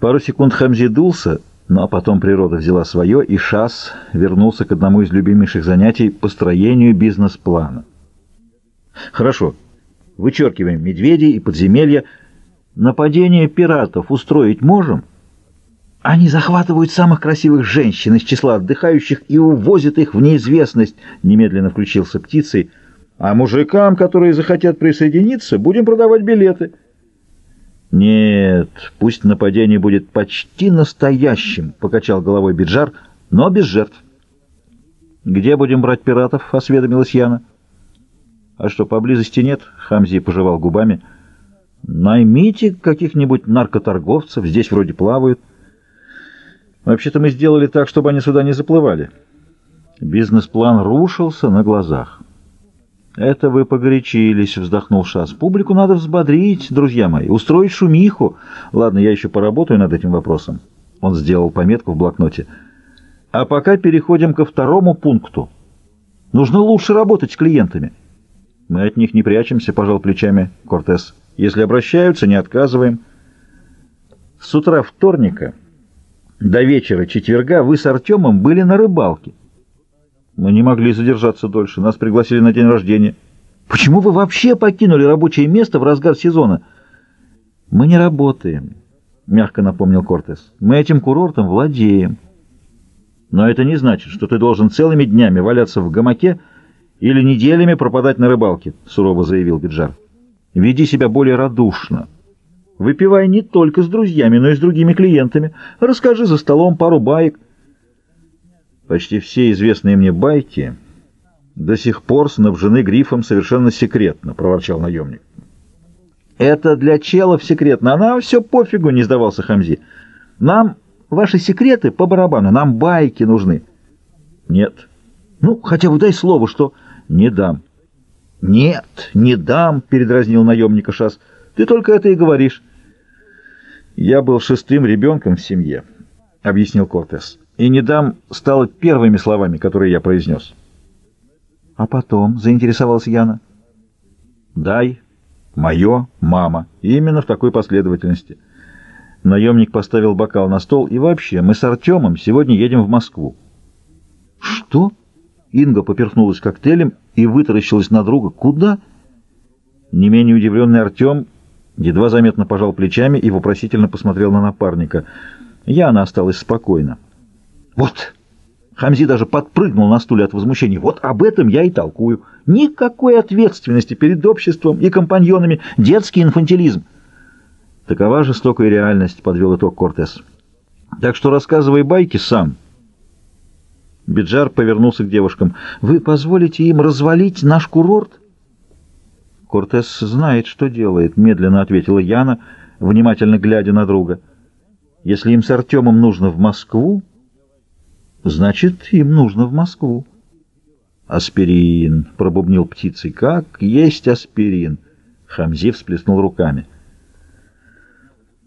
Пару секунд Хамзи дулся, но потом природа взяла свое, и Шас вернулся к одному из любимейших занятий — построению бизнес-плана. Хорошо, вычеркиваем медведей и подземелья. Нападение пиратов устроить можем? Они захватывают самых красивых женщин из числа отдыхающих и увозят их в неизвестность, — немедленно включился птицей. А мужикам, которые захотят присоединиться, будем продавать билеты. «Нет, пусть нападение будет почти настоящим», — покачал головой Биджар, — «но без жертв». «Где будем брать пиратов?» — осведомилась Яна. «А что, поблизости нет?» — Хамзи пожевал губами. «Наймите каких-нибудь наркоторговцев, здесь вроде плавают». «Вообще-то мы сделали так, чтобы они сюда не заплывали». Бизнес-план рушился на глазах. «Это вы погорячились», — вздохнул Шас. «Публику надо взбодрить, друзья мои, устроить шумиху. Ладно, я еще поработаю над этим вопросом». Он сделал пометку в блокноте. «А пока переходим ко второму пункту. Нужно лучше работать с клиентами». «Мы от них не прячемся», — пожал плечами Кортес. «Если обращаются, не отказываем». С утра вторника до вечера четверга вы с Артемом были на рыбалке. Мы не могли задержаться дольше. Нас пригласили на день рождения. Почему вы вообще покинули рабочее место в разгар сезона? Мы не работаем, мягко напомнил Кортес. Мы этим курортом владеем. Но это не значит, что ты должен целыми днями валяться в гамаке или неделями пропадать на рыбалке, сурово заявил Биджар. Веди себя более радушно. Выпивай не только с друзьями, но и с другими клиентами. Расскажи за столом пару баек. Почти все известные мне байки до сих пор снабжены грифом «совершенно секретно», — проворчал наемник. «Это для челов секретно, а нам все пофигу», — не сдавался Хамзи. «Нам ваши секреты по барабану, нам байки нужны». «Нет». «Ну, хотя бы дай слово, что...» «Не дам». «Нет, не дам», — передразнил наемника Шас. «Ты только это и говоришь». «Я был шестым ребенком в семье», — объяснил Кортес и не дам стало первыми словами, которые я произнес. — А потом, — заинтересовался Яна. — Дай, мое, мама. Именно в такой последовательности. Наемник поставил бокал на стол, и вообще, мы с Артемом сегодня едем в Москву. — Что? Инга поперхнулась коктейлем и вытаращилась на друга. Куда? Не менее удивленный Артем едва заметно пожал плечами и вопросительно посмотрел на напарника. Яна осталась спокойна. Вот. Хамзи даже подпрыгнул на стуле от возмущения. Вот об этом я и толкую. Никакой ответственности перед обществом и компаньонами. Детский инфантилизм. Такова жестокая реальность, подвел итог Кортес. Так что рассказывай байки сам. Биджар повернулся к девушкам. Вы позволите им развалить наш курорт? Кортес знает, что делает, медленно ответила Яна, внимательно глядя на друга. Если им с Артемом нужно в Москву, Значит, им нужно в Москву. Аспирин, пробубнил птицей. Как есть аспирин? Хамзи всплеснул руками.